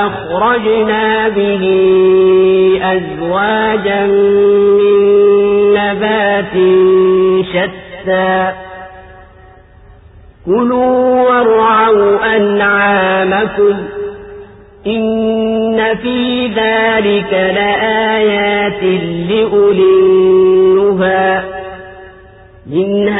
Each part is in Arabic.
فأخرجنا به أزواجا من نبات شتى. كلوا وارعوا أنعامكم إن في ذلك لآيات لأولي النهى. منها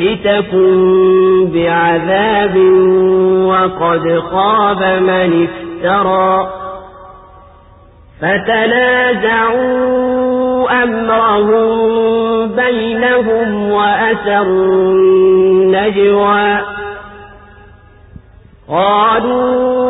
فيسحتكم بعذاب وقد خاب من افترى. فتنازعوا أمرهم بينهم وأسروا النجوى. قالوا